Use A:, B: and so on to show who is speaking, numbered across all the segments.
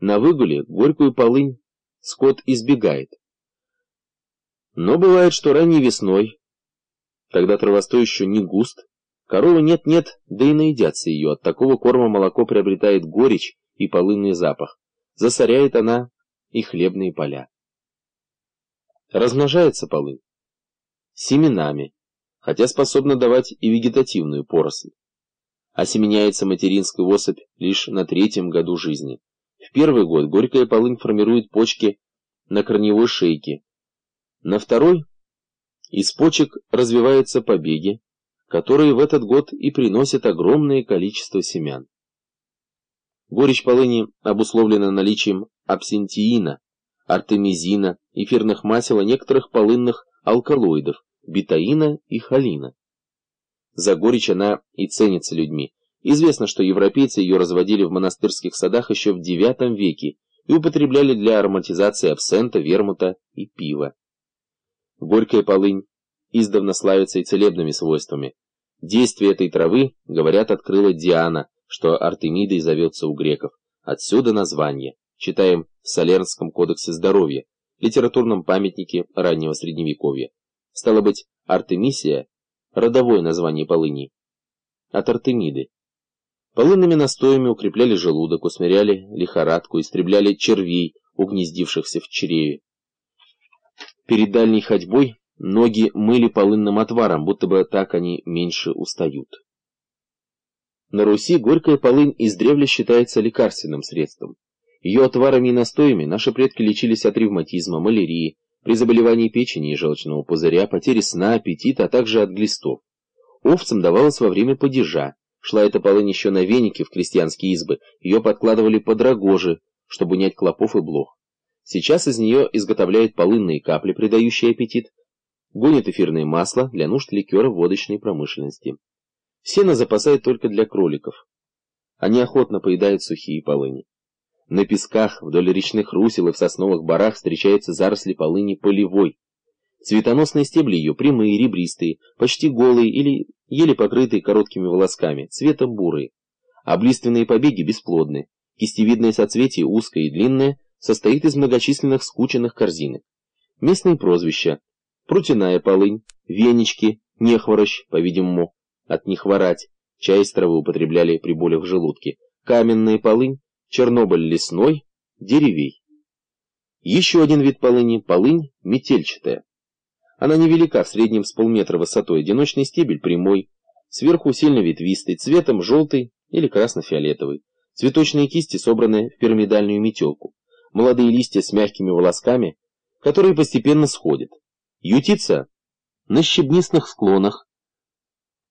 A: На выгуле горькую полынь скот избегает. Но бывает, что ранней весной, когда травостой еще не густ, коровы нет-нет, да и наедятся ее. От такого корма молоко приобретает горечь и полынный запах. Засоряет она и хлебные поля. Размножается полынь семенами, хотя способна давать и вегетативную поросль. Осеменяется материнская особь лишь на третьем году жизни. В первый год горькая полынь формирует почки на корневой шейке. На второй из почек развиваются побеги, которые в этот год и приносят огромное количество семян. Горечь полыни обусловлена наличием абсентиина, артемизина, эфирных масел и некоторых полынных алкалоидов, бетаина и холина. За горечь она и ценится людьми. Известно, что европейцы ее разводили в монастырских садах еще в IX веке и употребляли для ароматизации абсента, вермута и пива. Горькая полынь издавна славится и целебными свойствами. Действие этой травы, говорят, открыла Диана, что Артемидой зовется у греков. Отсюда название. Читаем в Солернском кодексе здоровья, литературном памятнике раннего средневековья. Стало быть, Артемисия – родовое название полыни. От Артемиды. Полынными настоями укрепляли желудок, усмиряли лихорадку, истребляли червей, угнездившихся в чреве. Перед дальней ходьбой ноги мыли полынным отваром, будто бы так они меньше устают. На Руси горькая полынь издревле считается лекарственным средством. Ее отварами и настоями наши предки лечились от ревматизма, малярии, при заболевании печени и желчного пузыря, потере сна, аппетита, а также от глистов. Овцам давалось во время падежа. Шла эта полынь еще на венике в крестьянские избы, ее подкладывали под рогожи, чтобы унять клопов и блох. Сейчас из нее изготовляют полынные капли, придающие аппетит, гонят эфирное масло для нужд ликера водочной промышленности. Сено запасают только для кроликов. Они охотно поедают сухие полыни. На песках, вдоль речных русел и в сосновых барах встречаются заросли полыни полевой. Цветоносные стебли ее прямые, ребристые, почти голые или еле покрытые короткими волосками, цвета бурые. Облиственные побеги бесплодны. Кистевидное соцветие узкое и длинное, состоит из многочисленных скученных корзинок. Местные прозвища. Прутяная полынь, венички, нехворощ, по-видимому, от них ворать. Чай из травы употребляли при болях в желудке. Каменная полынь, Чернобыль лесной, деревей. Еще один вид полыни – полынь метельчатая. Она невелика, в среднем с полметра высотой, одиночный стебель прямой, сверху сильно ветвистый, цветом желтый или красно-фиолетовый. Цветочные кисти собраны в пирамидальную метелку. Молодые листья с мягкими волосками, которые постепенно сходят. Ютится на щебнистых склонах,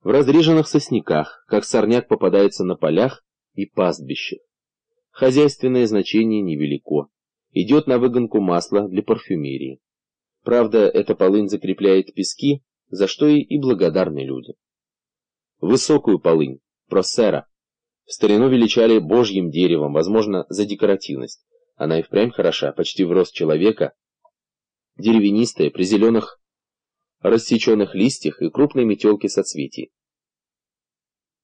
A: в разреженных сосняках, как сорняк попадается на полях и пастбищах. Хозяйственное значение невелико. Идет на выгонку масла для парфюмерии. Правда, эта полынь закрепляет пески, за что и благодарны люди. Высокую полынь, просера, в старину величали божьим деревом, возможно, за декоративность. Она и впрямь хороша, почти в рост человека, деревянистая, при зеленых рассеченных листьях и крупной метелке соцветий.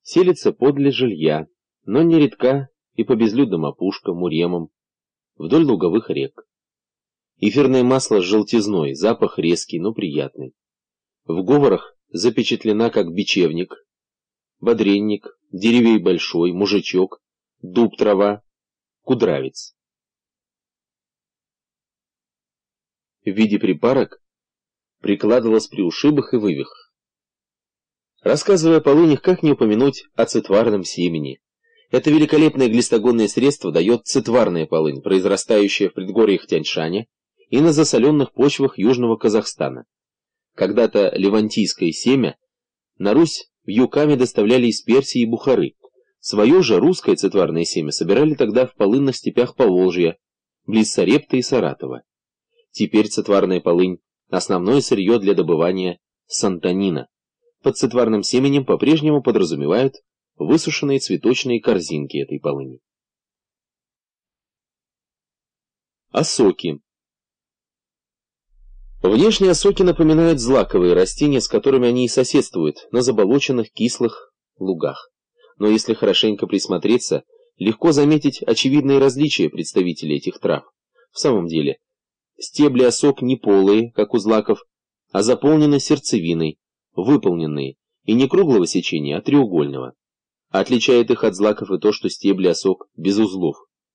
A: Селится подле жилья, но нередка и по безлюдным опушкам, муремам, вдоль луговых рек. Эфирное масло с желтизной, запах резкий, но приятный. В говорах запечатлена как бечевник, бодренник, деревей большой, мужичок, дуб трава, кудравец. В виде припарок прикладывалось при ушибах и вывихах. Рассказывая о полынях, как не упомянуть о цитварном семени, это великолепное глистогонное средство дает цитварная полынь, произрастающая в предгорьях Тяньшаня и на засоленных почвах Южного Казахстана. Когда-то левантийское семя на Русь вьюками доставляли из Персии и Бухары. Свое же русское цитварное семя собирали тогда в полынных степях Поволжья, близ Сарепта и Саратова. Теперь цитварная полынь – основное сырье для добывания сантанина. Под цитварным семенем по-прежнему подразумевают высушенные цветочные корзинки этой полыни. Осоки. Внешне осоки напоминают злаковые растения, с которыми они и соседствуют на заболоченных кислых лугах. Но если хорошенько присмотреться, Легко заметить очевидные различия представителей этих трав. В самом деле, стебли осок не полые, как у злаков, а заполнены сердцевиной, выполненные, и не круглого сечения, а треугольного. Отличает их от злаков и то, что стебли осок без узлов.